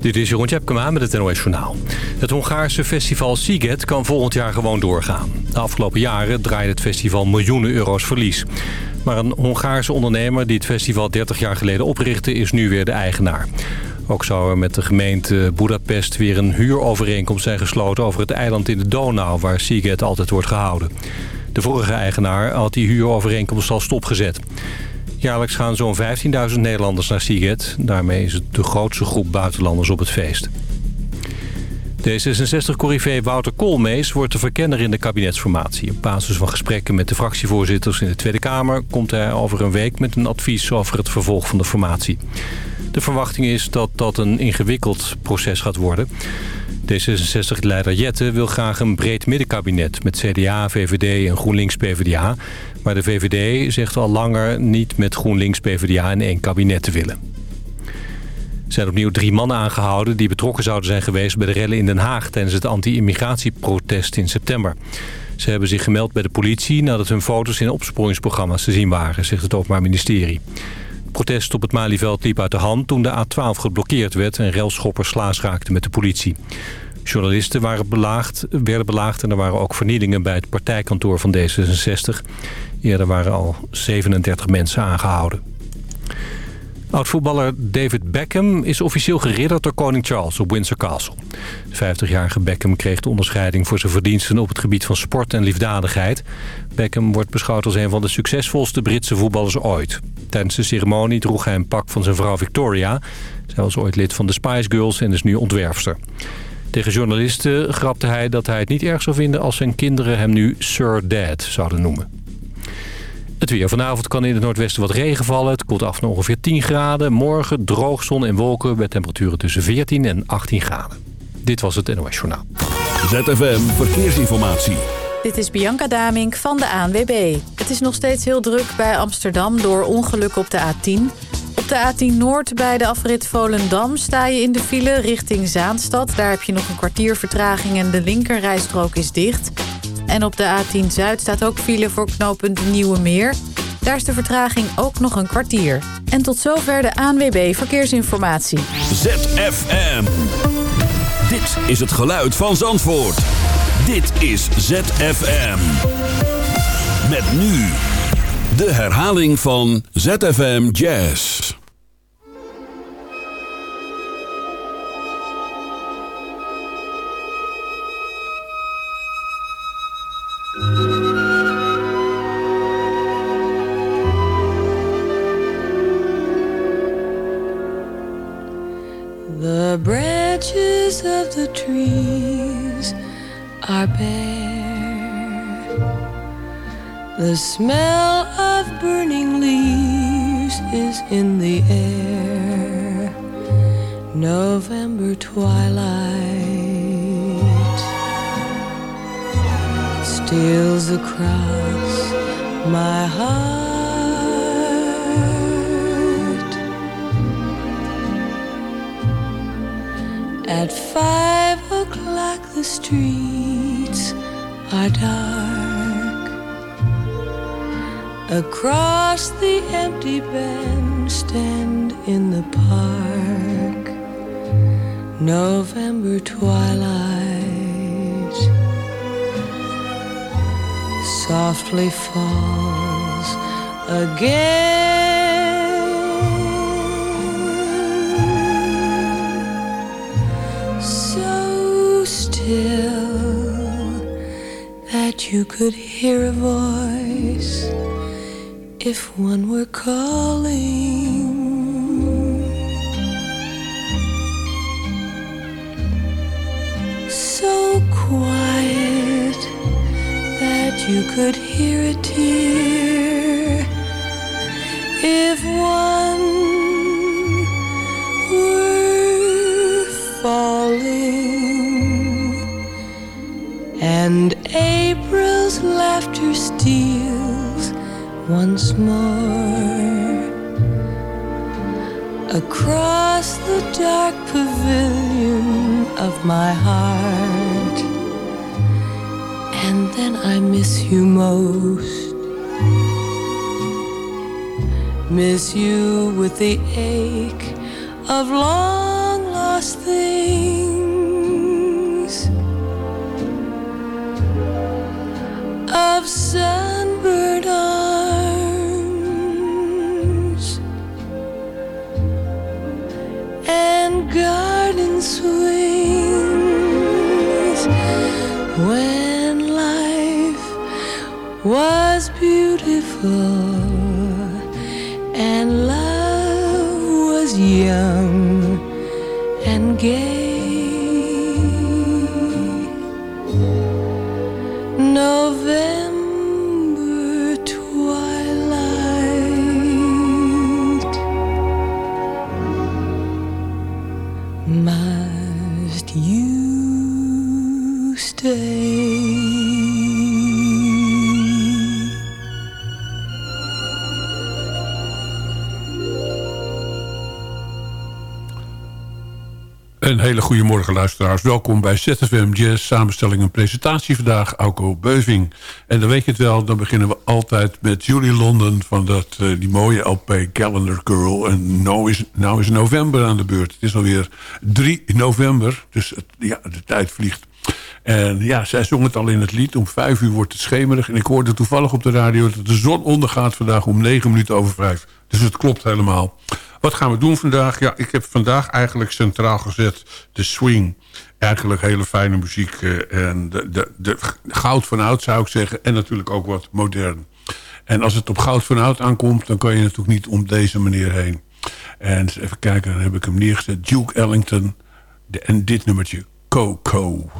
Dit is Jeroen Tjepkema met het NOS Journaal. Het Hongaarse festival Siget kan volgend jaar gewoon doorgaan. De afgelopen jaren draaide het festival miljoenen euro's verlies. Maar een Hongaarse ondernemer die het festival 30 jaar geleden oprichtte... is nu weer de eigenaar. Ook zou er met de gemeente Budapest weer een huurovereenkomst zijn gesloten... over het eiland in de Donau waar Siget altijd wordt gehouden. De vorige eigenaar had die huurovereenkomst al stopgezet. Jaarlijks gaan zo'n 15.000 Nederlanders naar Siget. Daarmee is het de grootste groep buitenlanders op het feest. D66-corrivé Wouter Koolmees wordt de verkenner in de kabinetsformatie. Op basis van gesprekken met de fractievoorzitters in de Tweede Kamer... komt hij over een week met een advies over het vervolg van de formatie. De verwachting is dat dat een ingewikkeld proces gaat worden. D66-leider Jette wil graag een breed middenkabinet... met CDA, VVD en GroenLinks-PVDA. Maar de VVD zegt al langer niet met GroenLinks-PVDA in één kabinet te willen. Er zijn opnieuw drie mannen aangehouden die betrokken zouden zijn geweest... bij de rellen in Den Haag tijdens het anti-immigratieprotest in september. Ze hebben zich gemeld bij de politie nadat hun foto's in opsporingsprogramma's te zien waren... zegt het Openbaar Ministerie. Het protest op het Malieveld liep uit de hand toen de A12 geblokkeerd werd... en relschoppers slaas raakten met de politie. Journalisten waren belaagd, werden belaagd en er waren ook vernielingen bij het partijkantoor van D66. Eerder waren al 37 mensen aangehouden. Oud-voetballer David Beckham is officieel geridderd door koning Charles op Windsor Castle. De 50-jarige Beckham kreeg de onderscheiding voor zijn verdiensten op het gebied van sport en liefdadigheid. Beckham wordt beschouwd als een van de succesvolste Britse voetballers ooit. Tijdens de ceremonie droeg hij een pak van zijn vrouw Victoria. Zij was ooit lid van de Spice Girls en is nu ontwerpster. Tegen journalisten grapte hij dat hij het niet erg zou vinden als zijn kinderen hem nu Sir Dad zouden noemen. Het weer. Vanavond kan in het noordwesten wat regen vallen. Het koelt af naar ongeveer 10 graden. Morgen droog zon en wolken met temperaturen tussen 14 en 18 graden. Dit was het NOS Journaal. ZFM Verkeersinformatie. Dit is Bianca Damink van de ANWB. Het is nog steeds heel druk bij Amsterdam door ongeluk op de A10. Op de A10 Noord bij de afrit Volendam sta je in de file richting Zaanstad. Daar heb je nog een kwartier vertraging en de linkerrijstrook is dicht. En op de A10 Zuid staat ook file voor knooppunt Nieuwe Meer. Daar is de vertraging ook nog een kwartier. En tot zover de ANWB Verkeersinformatie. ZFM. Dit is het geluid van Zandvoort. Dit is ZFM. Met nu de herhaling van ZFM Jazz. The trees are bare. The smell of burning leaves is in the air. November twilight steals across my heart. At five o'clock, the streets are dark. Across the empty bandstand in the park, November twilight softly falls again. You could hear a voice if one were calling. So quiet that you could hear a tear if once more across the dark pavilion of my heart. And then I miss you most. Miss you with the ache of long lost things. Of sun. Beautiful hele goede morgen luisteraars. Welkom bij ZFM Jazz, samenstelling en presentatie vandaag, Auko Beuving. En dan weet je het wel, dan beginnen we altijd met Julie London... van dat, eh, die mooie LP Calendar Girl. En nou is, nou is november aan de beurt. Het is alweer 3 november, dus ja, de tijd vliegt. En ja, zij zong het al in het lied. Om vijf uur wordt het schemerig. En ik hoorde toevallig op de radio dat de zon ondergaat vandaag om negen minuten over vijf. Dus het klopt helemaal. Wat gaan we doen vandaag? Ja, ik heb vandaag eigenlijk centraal gezet de swing. Eigenlijk hele fijne muziek. eh, En de, de, de goud van oud zou ik zeggen. En natuurlijk ook wat modern. En als het op goud van oud aankomt... dan kan je natuurlijk niet om deze manier heen. En even kijken, dan heb ik hem neergezet. Duke Ellington. De- en dit nummertje. Coco.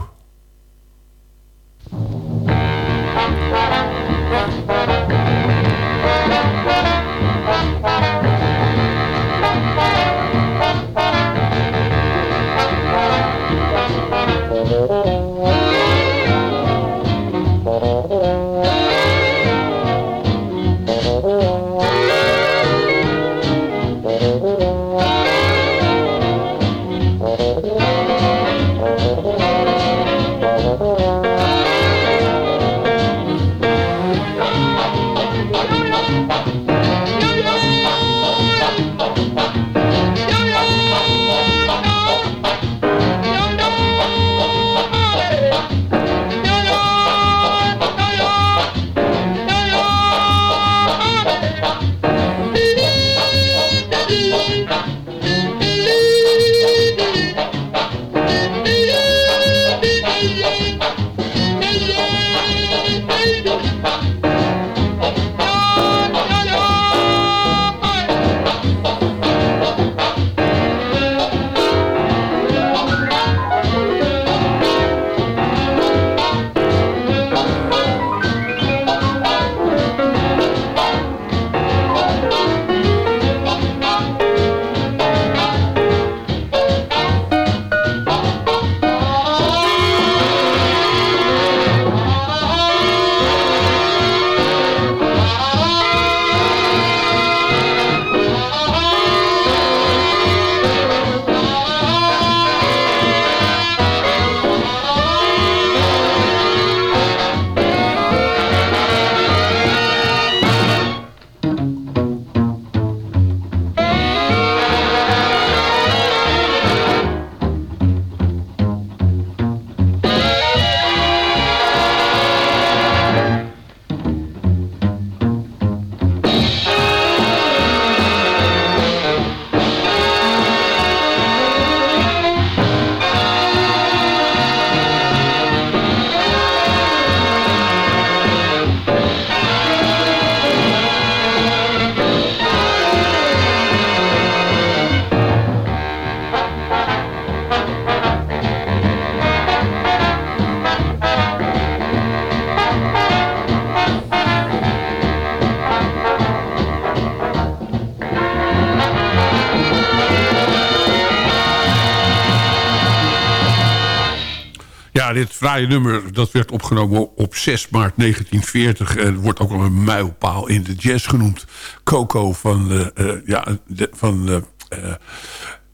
Ja, dit fraaie nummer dat werd opgenomen op 6 maart 1940. En wordt ook wel een mijlpaal in de jazz genoemd. Coco van, eh, eh, ja, de- van eh, eh,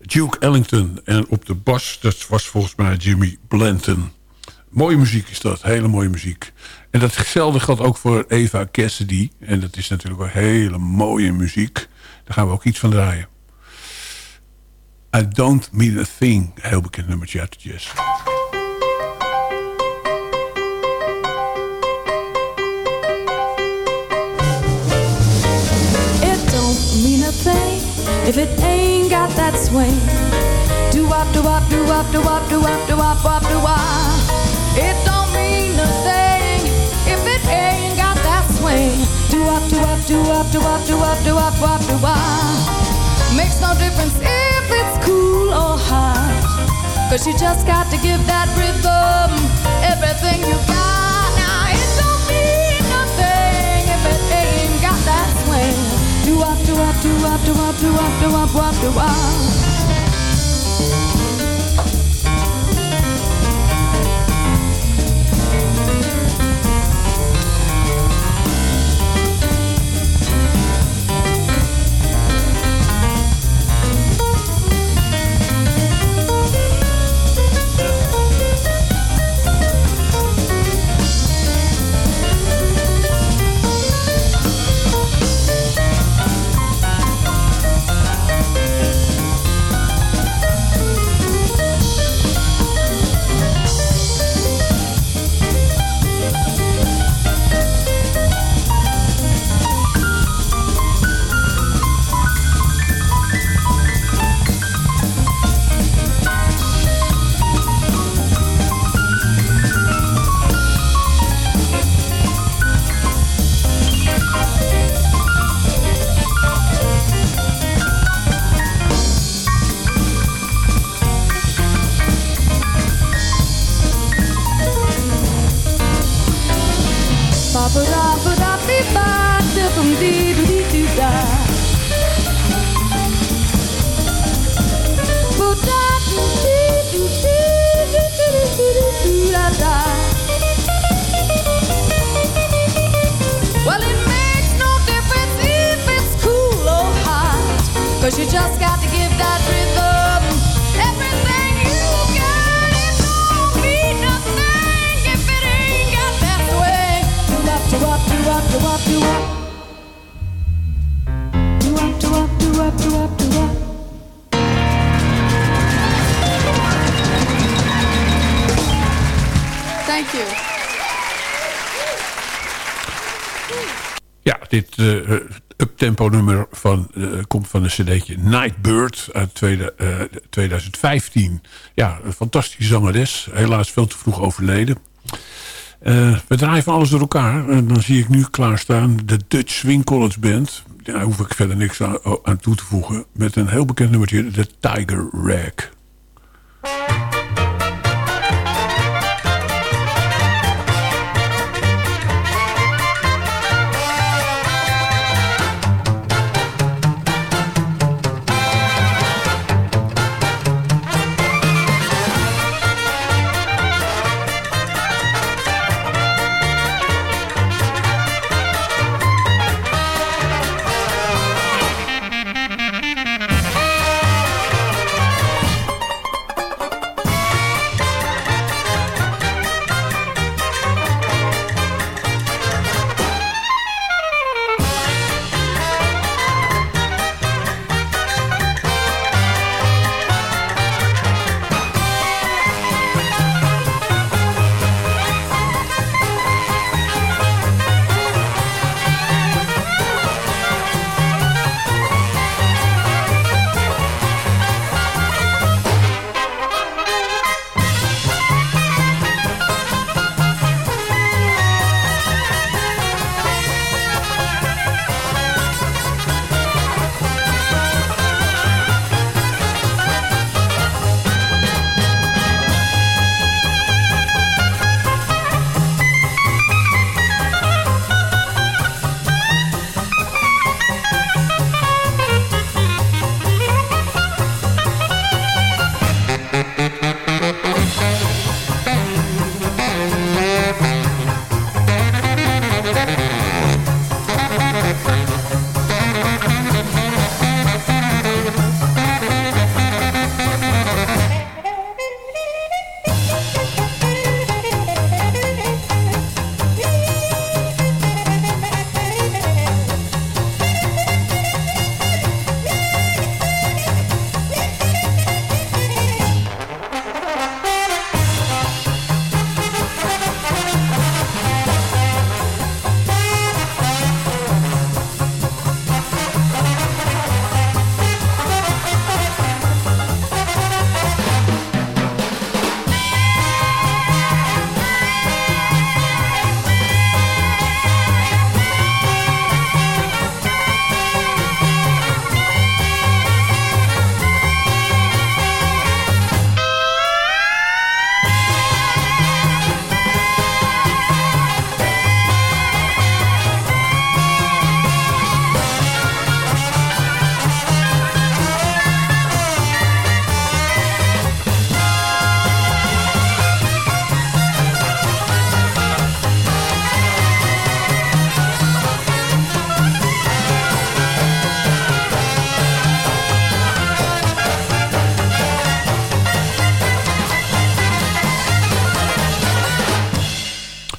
Duke Ellington. En op de bas, dat was volgens mij Jimmy Blanton. Mooie muziek is dat, hele mooie muziek. En datzelfde geldt ook voor Eva Cassidy. En dat is natuurlijk wel hele mooie muziek. Daar gaan we ook iets van draaien. I Don't Mean a Thing. Heel bekend nummertje uit de jazz. If it ain't got that swing. Do do wop do wop do wop do wop do wop wop do wop. It don't mean a thing if it ain't got that swing. Do wop do wop do wop do wop do wop do wop wop do wop. Makes no difference if it's cool or hot. Cause you just got to give that rhythm everything you got. wop, do wop, do wop, do wop, do wop, do do. Tempo nummer van, uh, komt van een cd'tje Nightbird uit tweede, uh, 2015. Ja, een fantastische zangeres. Helaas veel te vroeg overleden. Uh, we draaien alles door elkaar. En dan zie ik nu klaarstaan de Dutch Swing College Band. Daar hoef ik verder niks aan, aan toe te voegen. Met een heel bekend nummertje, de Tiger Rag.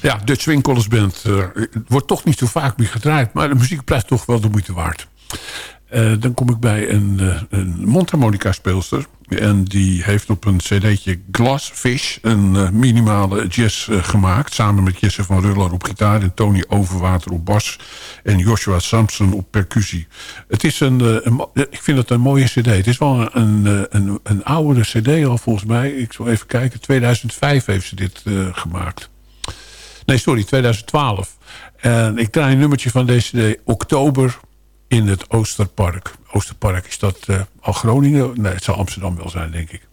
Ja, Dutch Swing Band eh, wordt toch niet zo vaak meer gedraaid... maar de muziek blijft toch wel de moeite waard. Eh, dan kom ik bij een, uh, een mondharmonica speelster. En die heeft op een cd'tje Glassfish een minimale jazz gemaakt. Samen met Jesse van Ruller op gitaar en Tony Overwater op bas. En Joshua Sampson op percussie. Het is een, een ik vind het een mooie cd. Het is wel een, een, een oudere cd al volgens mij. Ik zal even kijken. 2005 heeft ze dit gemaakt. Nee, sorry, 2012. En ik draai een nummertje van deze Oktober in het Oosterpark. Oosterpark, is dat uh, al Groningen? Nee, het zal Amsterdam wel zijn, denk ik.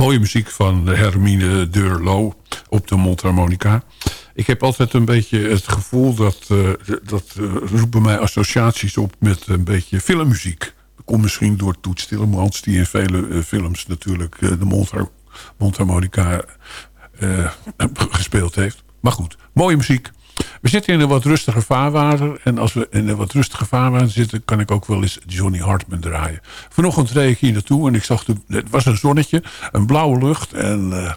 Mooie muziek van Hermine Deurlo op de mondharmonica. Ik heb altijd een beetje het gevoel dat... Uh, dat uh, roept bij mij associaties op met een beetje filmmuziek. Dat komt misschien door Toets Tillemans... die in vele uh, films natuurlijk de mondhar mondharmonica gespeeld heeft. Maar goed, mooie muziek. We zitten in een wat rustiger vaarwater. En als we in een wat rustiger vaarwater zitten... kan ik ook wel eens Johnny Hartman draaien. Vanochtend reed ik hier naartoe en ik zag... De, het was een zonnetje, een blauwe lucht. En uh,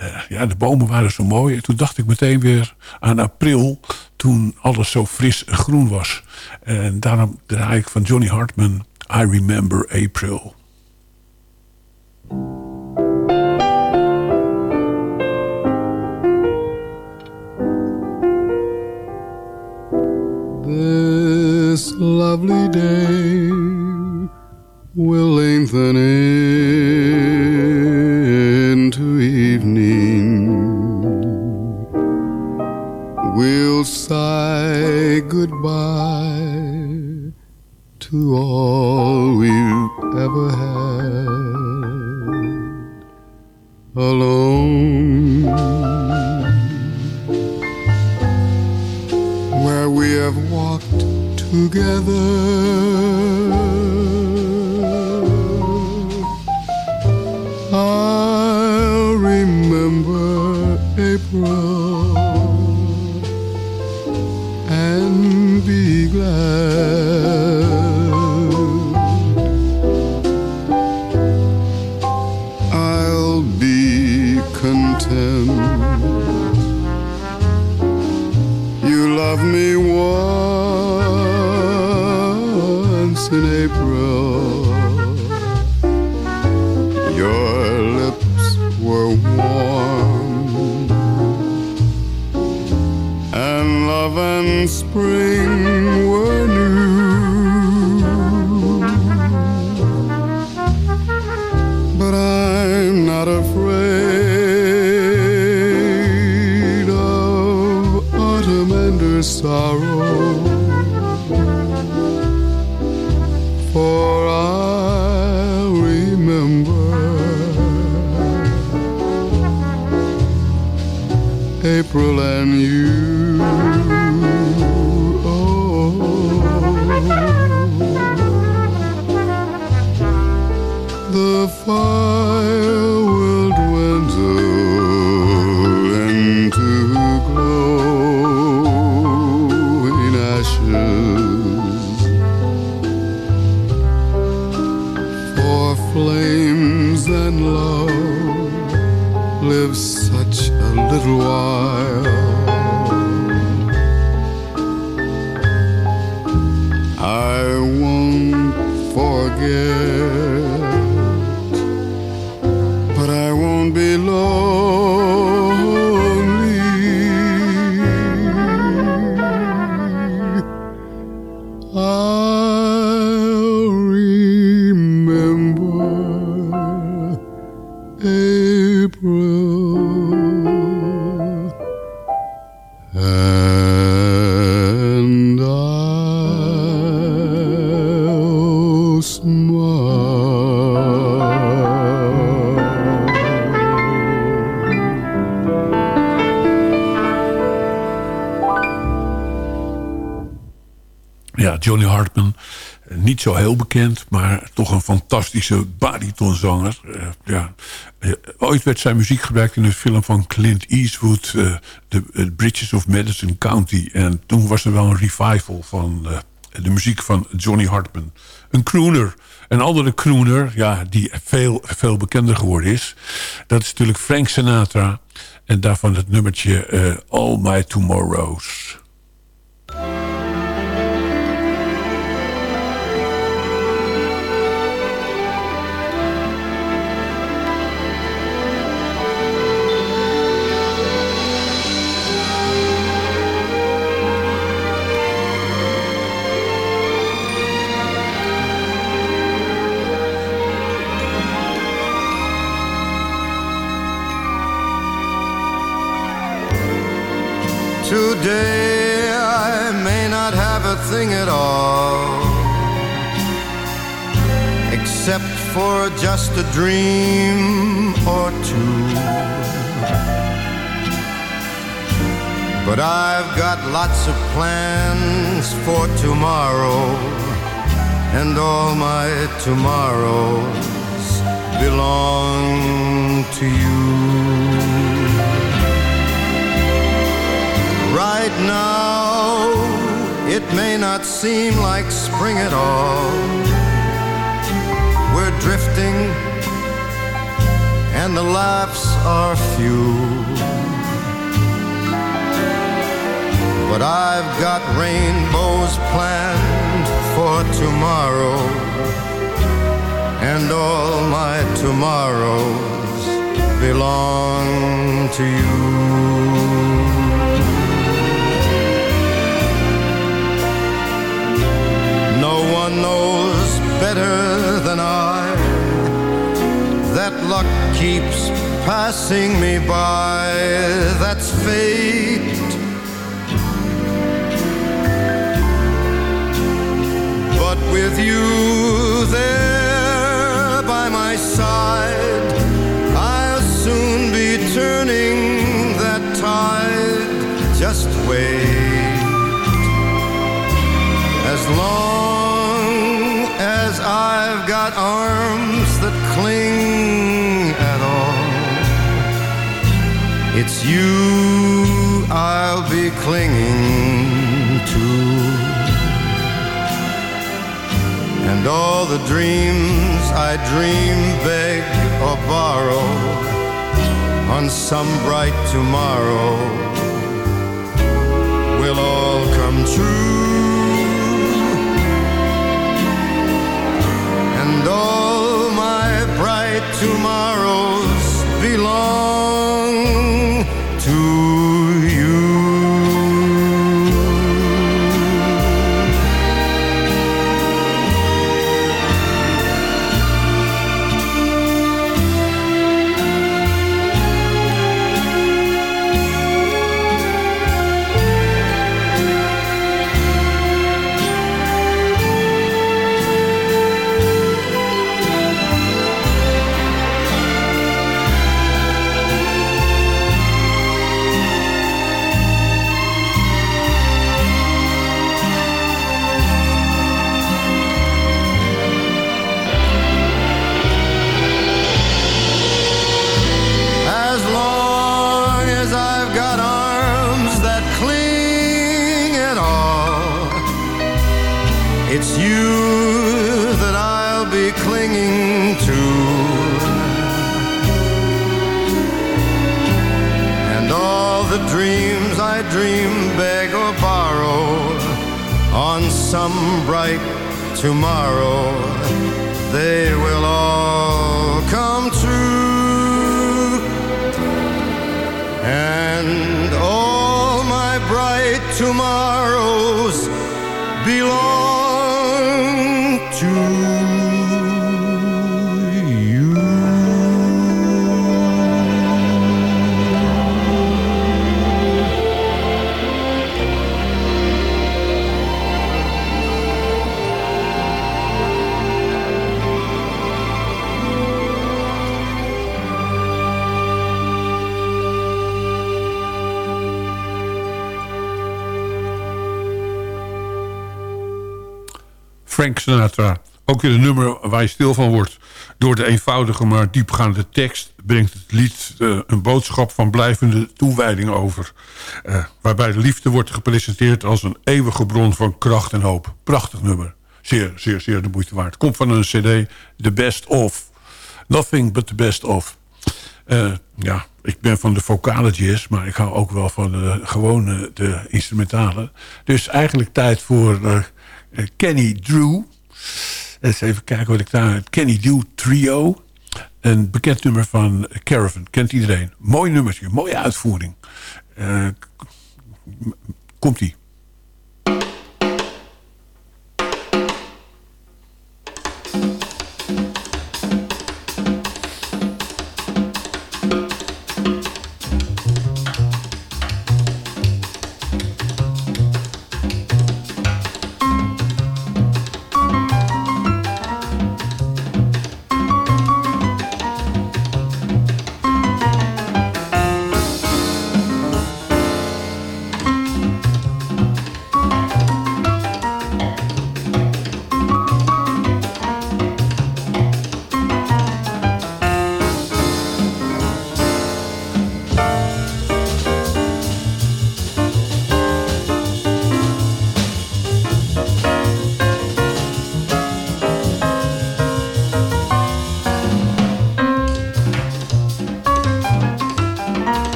uh, ja, de bomen waren zo mooi. En toen dacht ik meteen weer aan april... toen alles zo fris en groen was. En daarom draai ik van Johnny Hartman... I Remember April. This lovely day will lengthen into evening. We'll sigh goodbye to all we've ever had. Alone, where we have walked together. I'll remember April Ja, Johnny Hartman. Niet zo heel bekend, maar toch een fantastische baritonzanger. Eh, ja. Eh, ooit werd zijn muziek gebruikt in een film van Clint Eastwood... eh, The Bridges of Madison County. En toen was er wel een revival van de muziek van Johnny Hartman. Een crooner. Een andere crooner, ja, die veel, veel bekender geworden is... dat is natuurlijk Frank Sinatra. En daarvan het nummertje eh, All My Tomorrows. Today I may not have a thing at all, except for just a dream or two. But I've got lots of plans for tomorrow, and all my tomorrows belong to you. Right now, it may not seem like spring at all. We're drifting, and the laughs are few. But I've got rainbows planned for tomorrow, and all my tomorrows belong to you. One knows better than I that luck keeps passing me by. That's fate. But with you there by my side, I'll soon be turning that tide. Just wait. As long got arms that cling at all, it's you I'll be clinging to. And all the dreams I dream, beg or borrow on some bright tomorrow will all come true. Bright tomorrows Ook weer een nummer waar je stil van wordt. Door de eenvoudige maar diepgaande tekst brengt het lied eh, een boodschap van blijvende toewijding over. Eh, waarbij de liefde wordt gepresenteerd als een eeuwige bron van kracht en hoop. Prachtig nummer. Zeer, zeer, zeer de moeite waard. Komt van een cd, The Best Of. Nothing but the best of. Eh, ja, ik ben van de vocale jazz, maar ik hou ook wel van de gewone de instrumentale. Dus eigenlijk tijd voor Kenny Drew. Eens even kijken wat ik daar... Het Kenny Drew Trio. Een bekend nummer van Caravan. Kent iedereen. Mooi nummertje, mooie uitvoering. Eh, Komt-ie.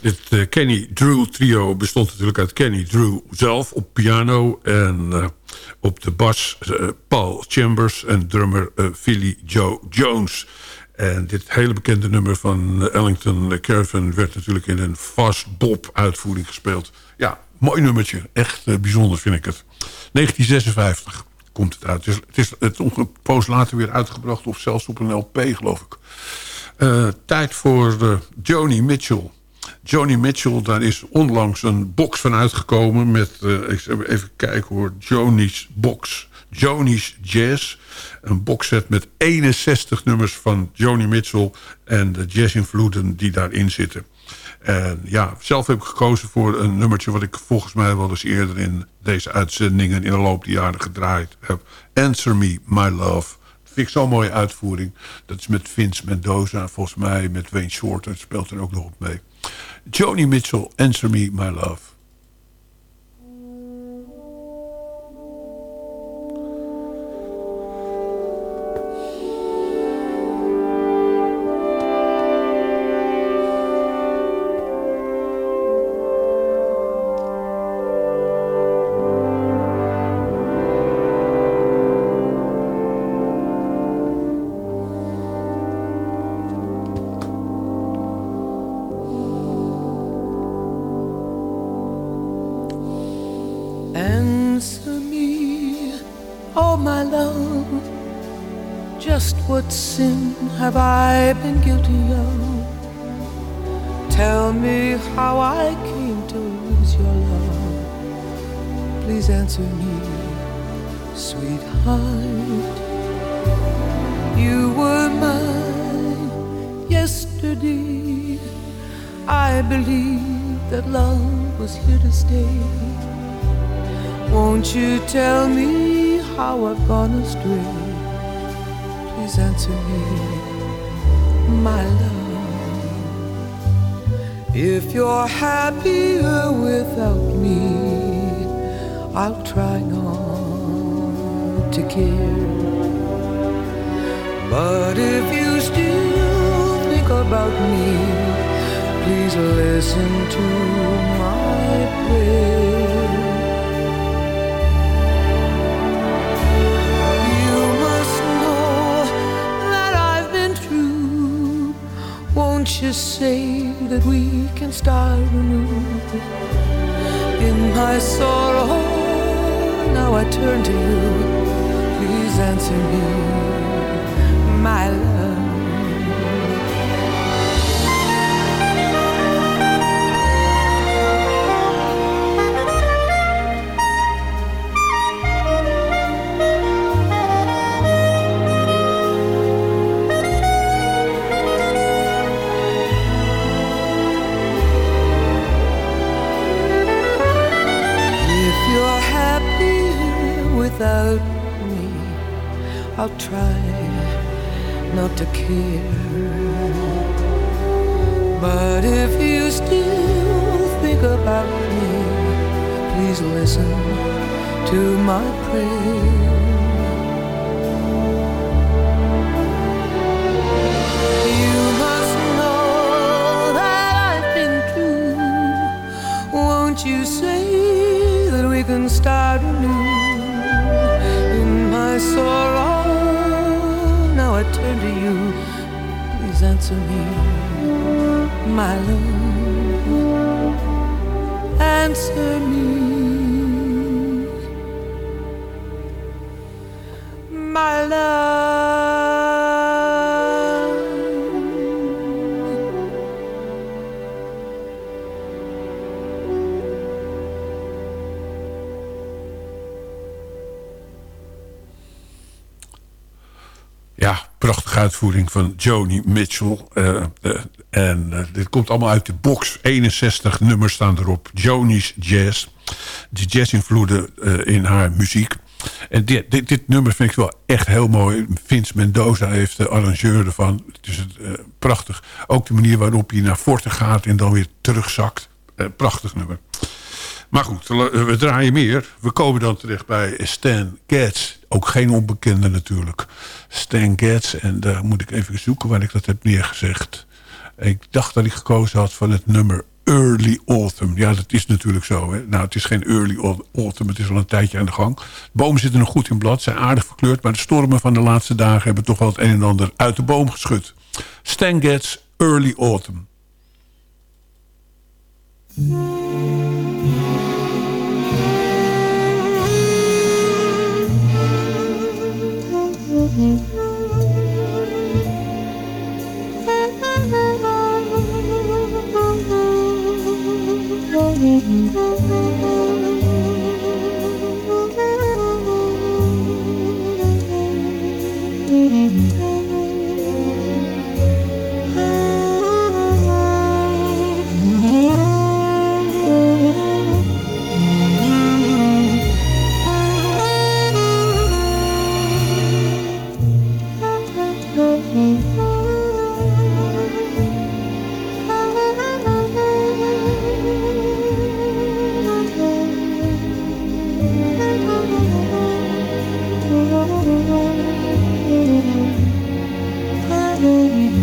Dit eh, Kenny Drew trio bestond natuurlijk uit Kenny Drew zelf op piano... en eh, op de bas eh, Paul Chambers en drummer Philly Joe Jones. En dit hele bekende nummer van Ellington Caravan... werd natuurlijk in een fast bop uitvoering gespeeld. Ja, mooi nummertje. Echt bijzonder vind ik het. 1956 komt het uit. Het is, het een poos later weer uitgebracht... of zelfs op een LP, geloof ik. Eh, tijd voor uh, Joni Mitchell. Joni Mitchell, daar is onlangs een box van uitgekomen... met, uh, even kijken hoor, Joni's Box. Joni's Jazz. Een boxset met 61 nummers van Joni Mitchell... en de jazzinvloeden die daarin zitten. En ja, zelf heb ik gekozen voor een nummertje... wat ik volgens mij wel eens eerder in deze uitzendingen... in de loop der jaren gedraaid heb. Answer Me, My Love vind ik zo'n mooie uitvoering. Dat is met Vince Mendoza, volgens mij met Wayne Shorter speelt er ook nog op mee. Joni Mitchell, Answer Me, My Love. But if you still think about me, please listen to my prayer. You must know that I've been true. Won't you say that we can start anew? In my sorrow, now I turn to you. Please answer me, my love. But if you still think about me, please listen to my prayer. Prachtige uitvoering van Joni Mitchell. Eh, eh, en eh, dit komt allemaal uit de box. 61 nummers staan erop. Joni's Jazz. De jazzinvloeden eh in haar muziek. En dit, dit, dit nummer vind ik wel echt heel mooi. Vince Mendoza heeft de arrangeur ervan. Het is prachtig. Ook de manier waarop hij naar Forte gaat en dan weer terugzakt. Prachtig nummer. Maar goed, we draaien meer. We komen dan terecht bij Stan Getz. Ook geen onbekende natuurlijk. Stan Getz. En daar moet ik even zoeken waar ik dat heb neergezegd. Ik dacht dat ik gekozen had van het nummer Early Autumn. Ja, dat is natuurlijk zo. Hè? Nou, het is geen Early Autumn, het is al een tijdje aan de gang. De bomen zitten nog goed in blad, zijn aardig verkleurd... maar de stormen van de laatste dagen hebben toch wel het een en ander uit de boom geschud. Stan Getz, Early Autumn. Mm-hmm.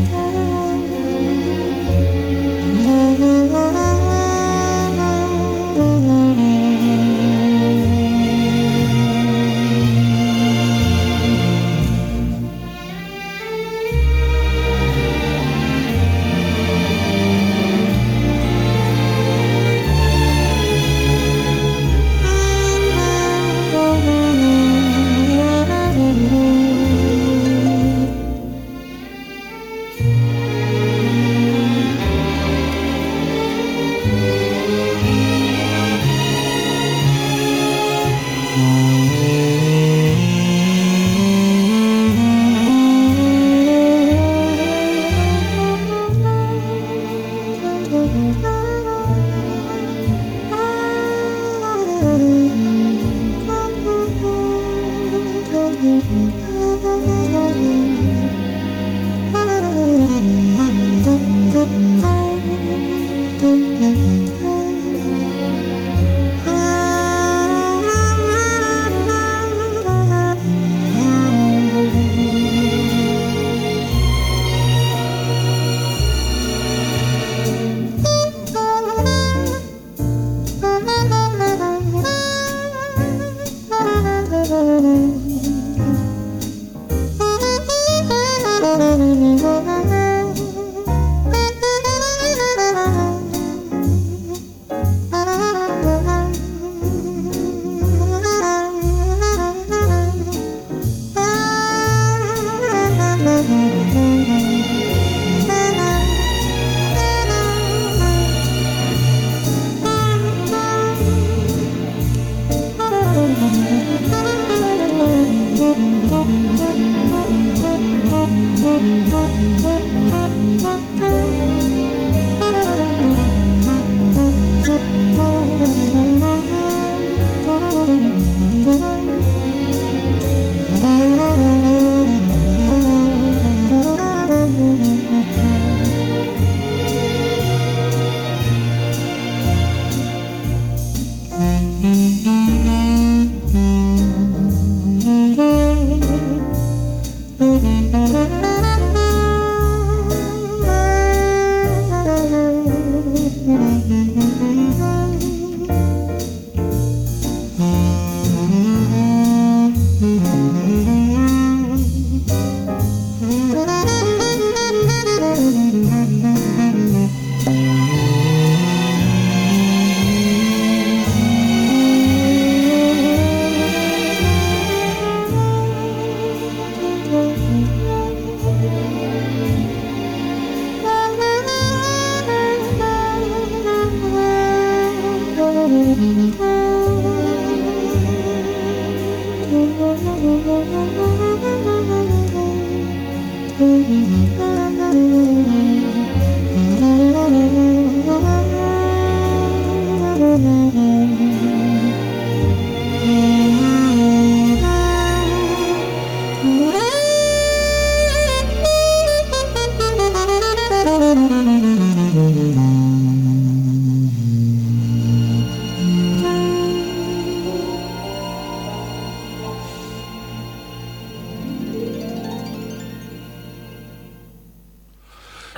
Bye.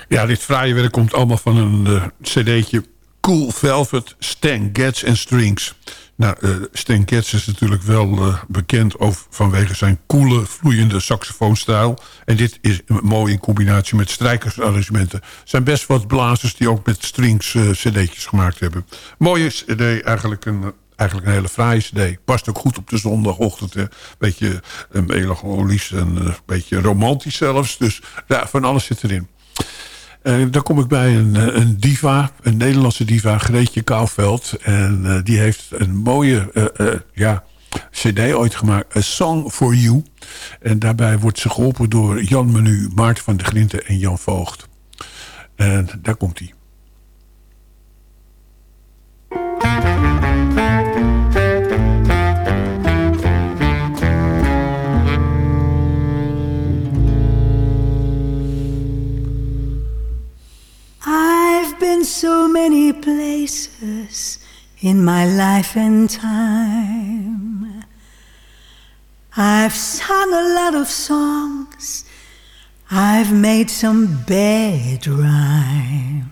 Ja, dit fraaie werk komt allemaal van een uh, cd'tje Cool Velvet, Stan Getz en Strings. Nou, uh, Stan Getz is natuurlijk wel uh, bekend over, vanwege zijn coole, vloeiende saxofoonstijl. En dit is mooi in combinatie met strijkersarrangementen. Er zijn best wat blazers die ook met strings cd'tjes gemaakt hebben. Mooie cd, eigenlijk een, eigenlijk een hele fraaie cd. Past ook goed op de zondagochtend. Een beetje melancholisch en een beetje romantisch zelfs. Dus ja, van alles zit erin. Uh, dan kom ik bij een, een, diva, een Nederlandse diva, Greetje Kouwveld. En uh, die heeft een mooie ja, cd ooit gemaakt, A Song for You. En daarbij wordt ze geholpen door Jan Menu, Maarten van der Glinten en Jan Voogd. En daar komt hij. Been so many places in my life and time. I've sung a lot of songs. I've made some bad rhyme.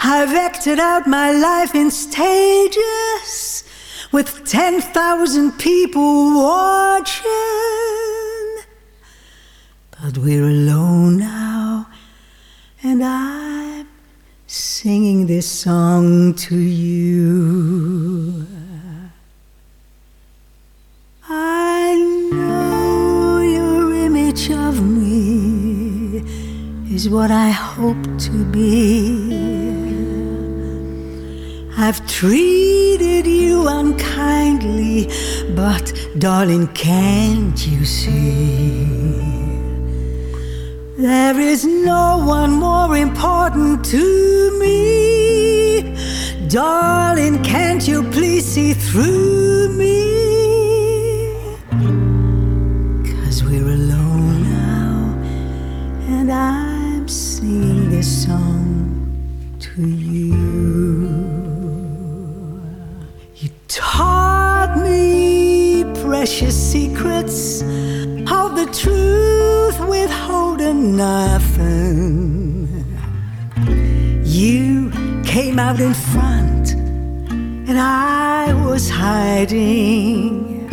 I've acted out my life in stages with 10,000 people watching. But we're alone now and I'm singing this song to you. I know your image of me is what I hope to be. I've treated you unkindly, but darling, can't you see? There is no one more important to me. Darling, can't you please see through me? Cause we're alone now, and I'm singing this song to you. You taught me precious secrets of the truth withholding nothing. You came out in front, and I was hiding.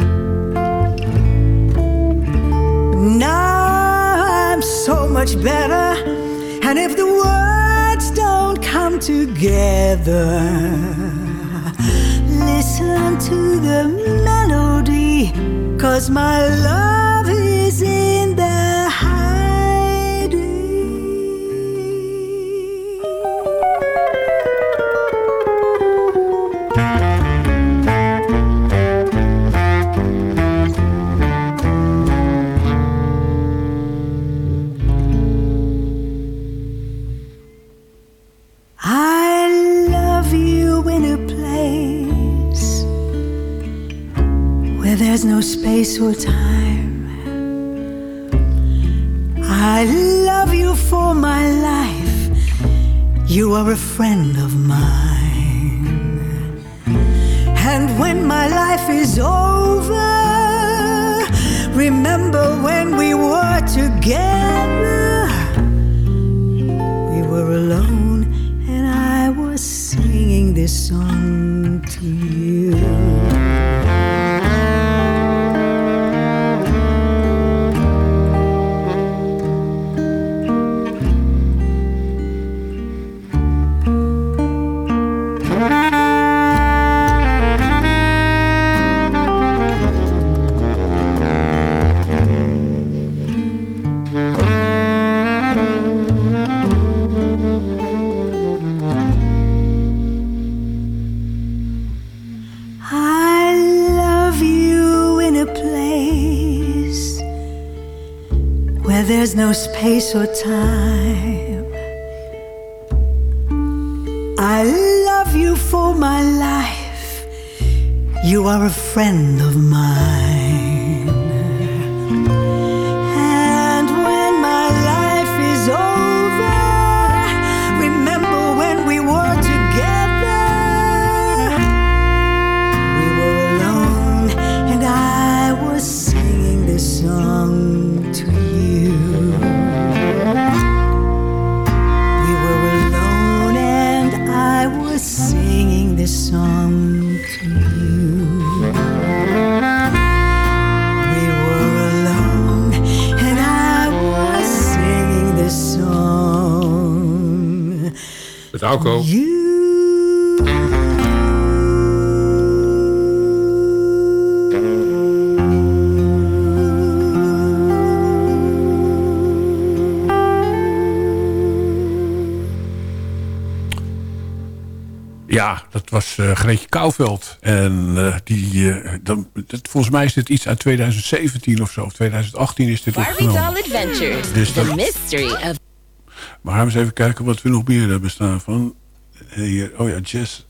Now I'm so much better, and if the words don't come together, listen to the melody, cause my love is in or time. I love you for my life. You are a friend of mine. And when my life is over, remember when we were together. Greetje Kouwveld. En eh, die, eh, dan, dat, volgens mij is dit iets uit 2017 of zo. Of 2018 is dit Barbie's opgenomen. All Adventures. Dus the mystery of Maar gaan we eens even kijken wat we nog meer hebben staan van. Hier, oh ja, jazz.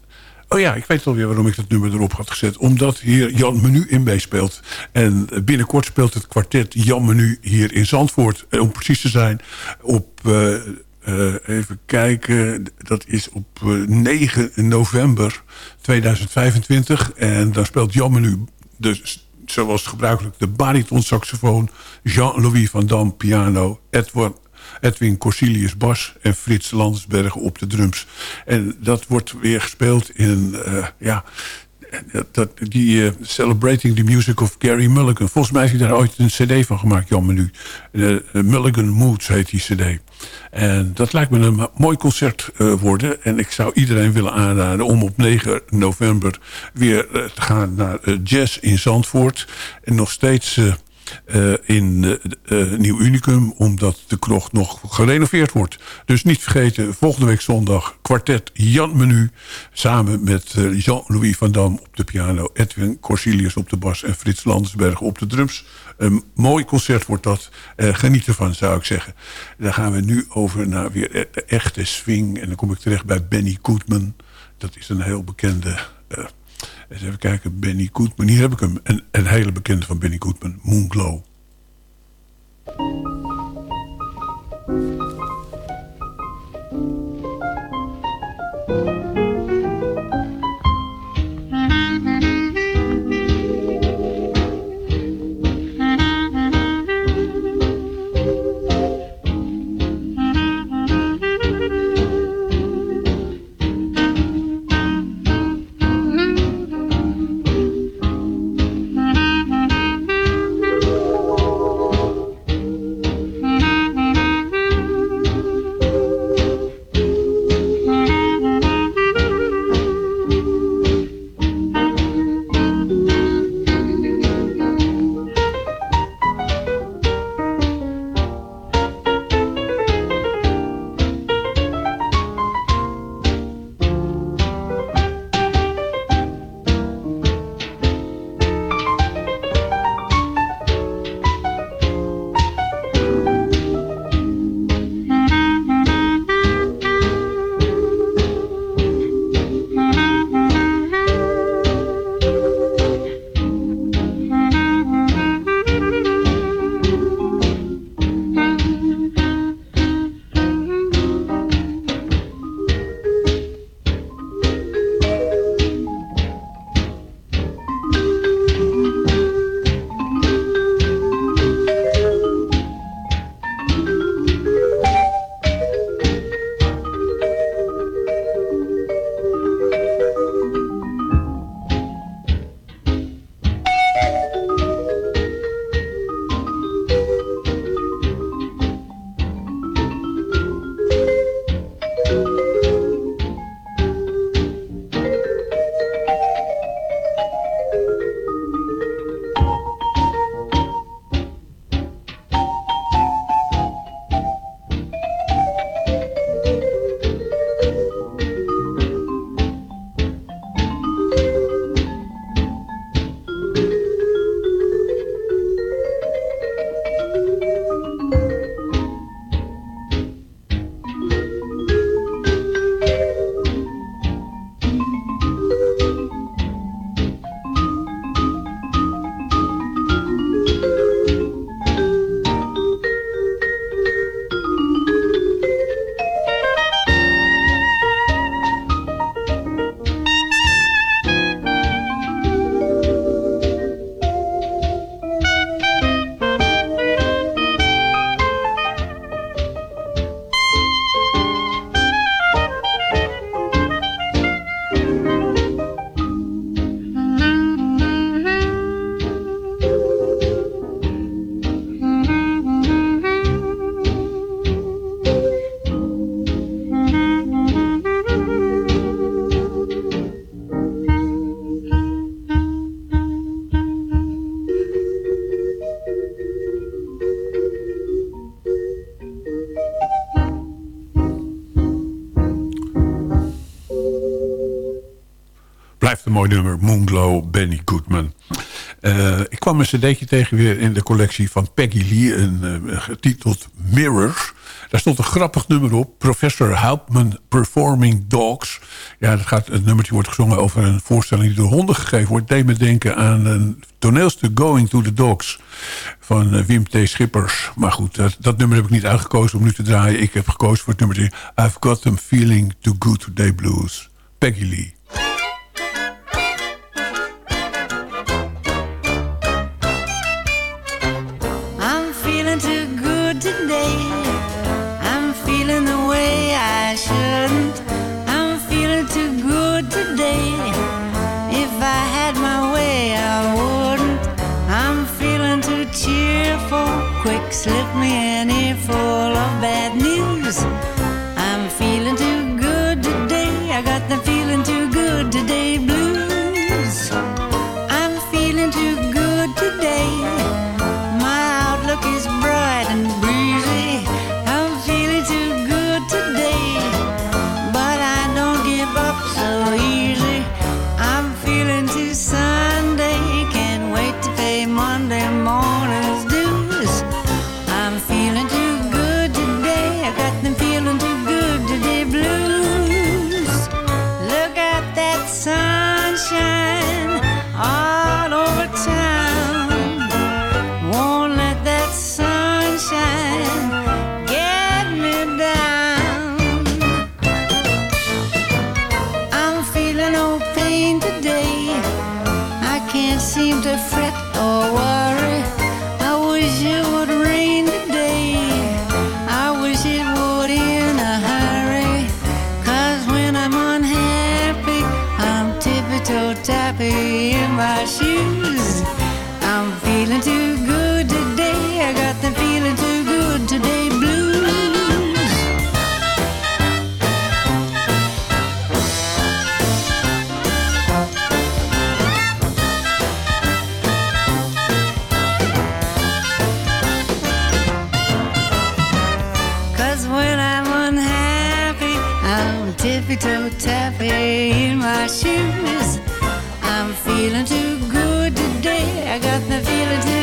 Oh ja, ik weet alweer waarom ik dat nummer erop had gezet. Omdat hier Jan Menu in meespeelt. En binnenkort speelt het kwartet Jan Menu hier in Zandvoort. Eh, Om precies te zijn op... eh, eh, even kijken, dat is op eh, 9 november 2025. En dan speelt Jan Menu, dus, zoals gebruikelijk, de bariton-saxofoon... Jean-Louis van Dam, piano, Edward Edwin Corsilius bas en Frits Landsbergen op de drums. En dat wordt weer gespeeld in, eh, ja, dat, die eh, Celebrating the Music of Gary Mulligan. Volgens mij heeft hij daar ooit een cd van gemaakt, Jan Menu. Uh, Mulligan Moods heet die cd. En dat lijkt me een mooi concert eh, worden. En ik zou iedereen willen aanraden om op 9 november weer eh, te gaan naar eh, Jazz in Zandvoort. En nog steeds... eh, in eh, Nieuw Unicum, omdat de krocht nog gerenoveerd wordt. Dus niet vergeten, volgende week zondag kwartet Jan Menu... samen met Jean-Louis van Dam op de piano... Edwin Corsilius op de bas en Frits Landersberg op de drums. Een mooi concert wordt dat. Geniet ervan, zou ik zeggen. Dan gaan we nu over naar weer e- de echte swing. En dan kom ik terecht bij Benny Goodman. Dat is een heel bekende... eens even kijken, Benny Goodman. Hier heb ik hem. Een, een hele bekende van Benny Goodman. Moonglow. Mooi nummer. Moonglow, Benny Goodman. Uh, ik kwam een cd'tje tegen weer in de collectie van Peggy Lee. Een, uh, getiteld Mirrors. Daar stond een grappig nummer op. Professor Hauptman Performing Dogs. Ja, dat gaat, het nummertje wordt gezongen over een voorstelling die door honden gegeven wordt. Deed me denken aan een toneelstuk Going to the Dogs van uh, Wim T. Schippers. Maar goed, dat, dat, nummer heb ik niet uitgekozen om nu te draaien. Ik heb gekozen voor het nummertje I've Got Them Feeling Too Good Today Blues. Peggy Lee. Feeling too good today. I got the feeling too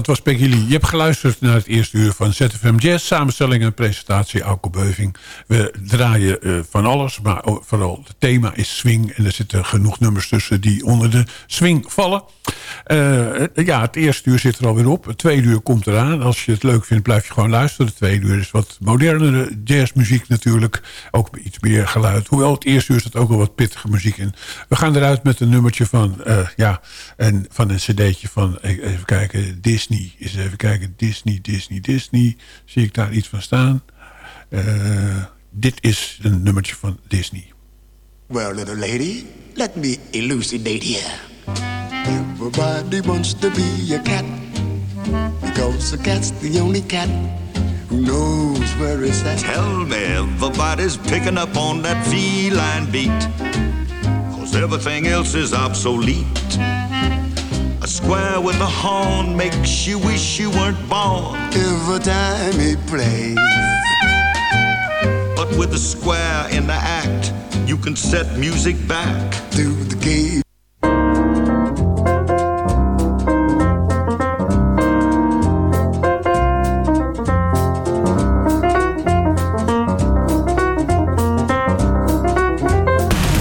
dat was Peggy Lee. Je hebt geluisterd naar het eerste uur van ZFM Jazz. Samenstelling en presentatie Auke Beuving. We draaien eh, van alles, maar vooral het thema is swing. En er zitten genoeg nummers tussen die onder de swing vallen. Eh, ja, het eerste uur zit er alweer op. Het tweede uur komt eraan. Als je het leuk vindt, blijf je gewoon luisteren. Het tweede uur is wat modernere jazzmuziek natuurlijk. Ook iets meer geluid. Hoewel het eerste uur zit ook wel wat pittige muziek in. We gaan eruit met een nummertje van, eh, ja, en van een cd'tje van, even kijken, Disney. Eens even kijken, Disney, Disney, Disney. Zie ik daar iets van staan? Eh, dit is een nummertje van Disney. Well, little lady, let me elucidate here. Everybody wants to be a cat because a cat's the only cat who knows where it's at. Tell me everybody's picking up on that feline beat. Cause everything else is obsolete. A square with a horn makes you wish you weren't born. Every time he plays, But with a square in the act, you can set music back. to the gate.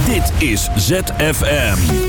Dit is ZFM.